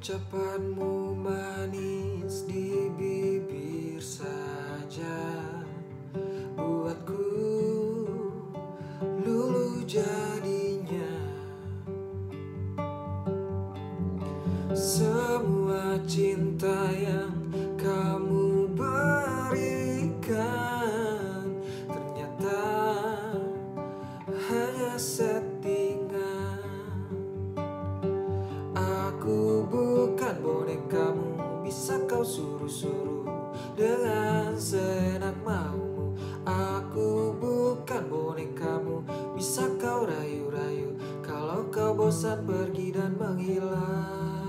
Ucapanmu manis di bibir saja. Buatku lulu jadinya. Semua cinta yang kamu berikan Ternyata hanya settingan. Aku bukan bonekamu Bisa kau suruh-suruh Dengan senak maumu. Aku bukan bonekamu Bisa kau rayu-rayu Kalau kau bosan pergi dan menghilang